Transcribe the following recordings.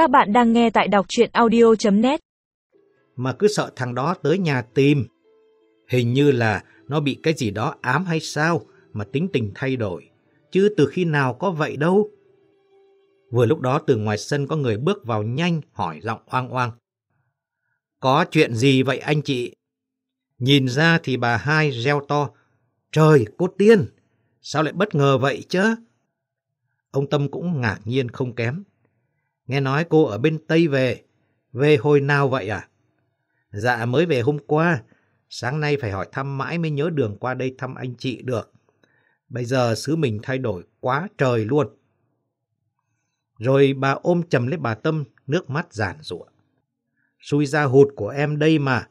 Các bạn đang nghe tại đọc chuyện audio.net Mà cứ sợ thằng đó tới nhà tìm. Hình như là nó bị cái gì đó ám hay sao mà tính tình thay đổi. Chứ từ khi nào có vậy đâu. Vừa lúc đó từ ngoài sân có người bước vào nhanh hỏi giọng oang oang. Có chuyện gì vậy anh chị? Nhìn ra thì bà hai reo to. Trời, cô Tiên, sao lại bất ngờ vậy chứ? Ông Tâm cũng ngạc nhiên không kém. Nghe nói cô ở bên Tây về. Về hồi nào vậy à? Dạ mới về hôm qua. Sáng nay phải hỏi thăm mãi mới nhớ đường qua đây thăm anh chị được. Bây giờ xứ mình thay đổi quá trời luôn. Rồi bà ôm chầm lấy bà Tâm, nước mắt giản rụa. Xui ra hụt của em đây mà.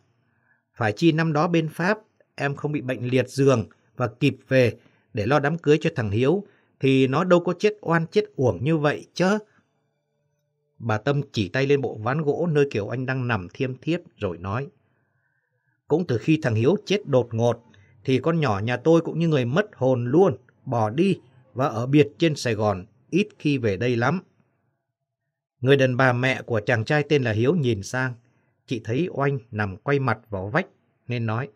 Phải chi năm đó bên Pháp, em không bị bệnh liệt giường và kịp về để lo đám cưới cho thằng Hiếu, thì nó đâu có chết oan chết uổng như vậy chứ. Bà Tâm chỉ tay lên bộ ván gỗ nơi Kiều Anh đang nằm thiêm thiếp rồi nói. Cũng từ khi thằng Hiếu chết đột ngột, thì con nhỏ nhà tôi cũng như người mất hồn luôn, bỏ đi và ở biệt trên Sài Gòn, ít khi về đây lắm. Người đàn bà mẹ của chàng trai tên là Hiếu nhìn sang, chị thấy Oanh nằm quay mặt vào vách nên nói.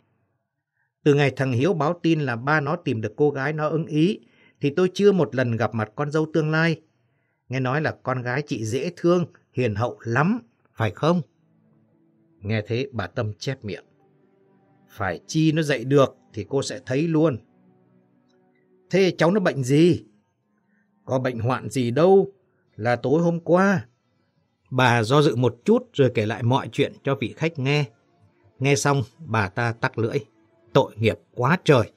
Từ ngày thằng Hiếu báo tin là ba nó tìm được cô gái nó ưng ý, thì tôi chưa một lần gặp mặt con dâu tương lai. Nghe nói là con gái chị dễ thương, hiền hậu lắm, phải không? Nghe thế bà Tâm chép miệng. Phải chi nó dậy được thì cô sẽ thấy luôn. Thế cháu nó bệnh gì? Có bệnh hoạn gì đâu, là tối hôm qua. Bà do dự một chút rồi kể lại mọi chuyện cho vị khách nghe. Nghe xong, bà ta tắc lưỡi. Tội nghiệp quá trời.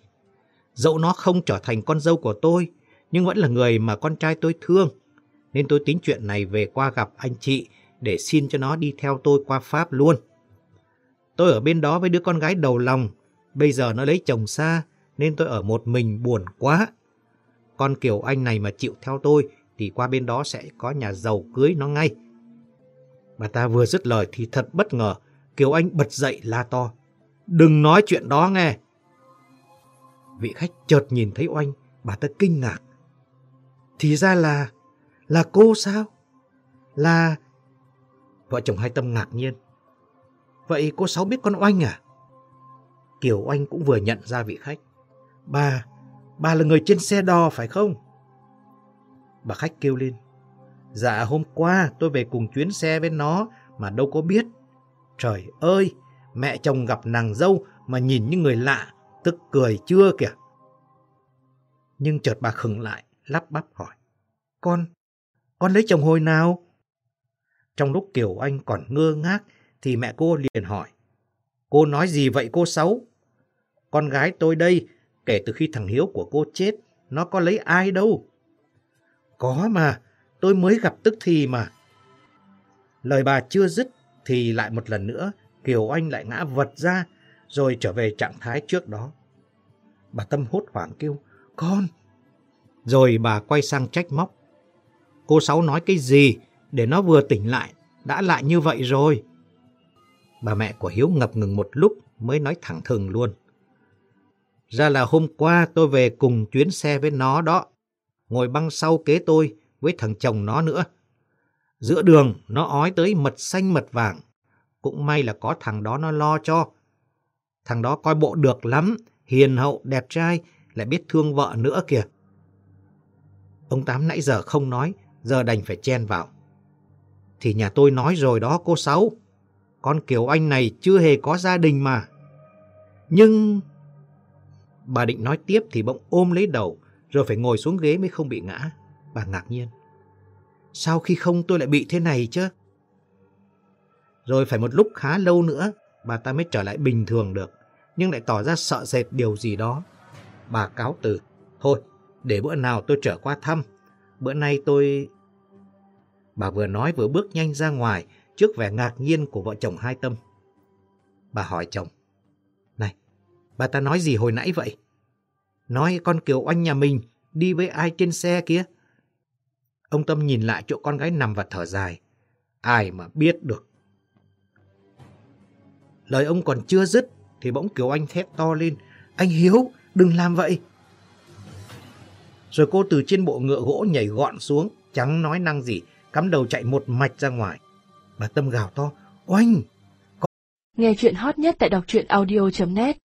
Dẫu nó không trở thành con dâu của tôi, nhưng vẫn là người mà con trai tôi thương. Nên tôi tính chuyện này về qua gặp anh chị để xin cho nó đi theo tôi qua Pháp luôn. Tôi ở bên đó với đứa con gái đầu lòng. Bây giờ nó lấy chồng xa, nên tôi ở một mình buồn quá. Con Kiều Anh này mà chịu theo tôi, thì qua bên đó sẽ có nhà giàu cưới nó ngay. Bà ta vừa dứt lời thì thật bất ngờ, Kiều Anh bật dậy la to. Đừng nói chuyện đó nghe. Vị khách chợt nhìn thấy Oanh, bà ta kinh ngạc. Thì ra là, là cô sao? Là... Vợ chồng hai tâm ngạc nhiên. Vậy cô Sáu biết con Oanh à? Kiều Oanh cũng vừa nhận ra vị khách. Bà, bà là người trên xe đò phải không? Bà khách kêu lên. Dạ hôm qua tôi về cùng chuyến xe với nó mà đâu có biết. Trời ơi, mẹ chồng gặp nàng dâu mà nhìn như người lạ, tức cười chưa kìa. Nhưng chợt bà khừng lại, lắp bắp hỏi. Con, con lấy chồng hồi nào? Trong lúc Kiều Anh còn ngơ ngác thì mẹ cô liền hỏi. Cô nói gì vậy cô Sáu? Con gái tôi đây, kể từ khi thằng Hiếu của cô chết, nó có lấy ai đâu. Có mà, tôi mới gặp tức thì mà. Lời bà chưa dứt thì lại một lần nữa Kiều Anh lại ngã vật ra rồi trở về trạng thái trước đó. Bà Tâm hốt hoảng kêu, con. Rồi bà quay sang trách móc. Cô Sáu nói cái gì để nó vừa tỉnh lại, đã lại như vậy rồi. Bà mẹ của Hiếu ngập ngừng một lúc mới nói thẳng thừng luôn. Ra là hôm qua tôi về cùng chuyến xe với nó đó. Ngồi băng sau kế tôi với thằng chồng nó nữa. Giữa đường nó ói tới mật xanh mật vàng. Cũng may là có thằng đó nó lo cho. Thằng đó coi bộ được lắm, hiền hậu, đẹp trai, lại biết thương vợ nữa kìa. Ông Tám nãy giờ không nói, giờ đành phải chen vào. Thì nhà tôi nói rồi đó cô Sáu. Con Kiều Anh này chưa hề có gia đình mà. Nhưng... Bà định nói tiếp thì bỗng ôm lấy đầu, rồi phải ngồi xuống ghế mới không bị ngã. Bà ngạc nhiên. Sao khi không tôi lại bị thế này chứ? Rồi phải một lúc khá lâu nữa, bà ta mới trở lại bình thường được, nhưng lại tỏ ra sợ sệt điều gì đó. Bà cáo từ, thôi, để bữa nào tôi trở qua thăm. Bữa nay tôi... Bà vừa nói vừa bước nhanh ra ngoài trước vẻ ngạc nhiên của vợ chồng hai tâm. Bà hỏi chồng, Này, bà ta nói gì hồi nãy vậy? Nói con Kiều Oanh nhà mình đi với ai trên xe kia? Ông Tâm nhìn lại chỗ con gái nằm và thở dài. Ai mà biết được. Lời ông còn chưa dứt thì bỗng Kiều Anh thét to lên. Anh Hiếu, đừng làm vậy. Rồi cô từ trên bộ ngựa gỗ nhảy gọn xuống, chẳng nói năng gì, cắm đầu chạy một mạch ra ngoài. Bà Tâm gào to, oanh! Có... Nghe chuyện hot nhất tại đọc truyện audio.net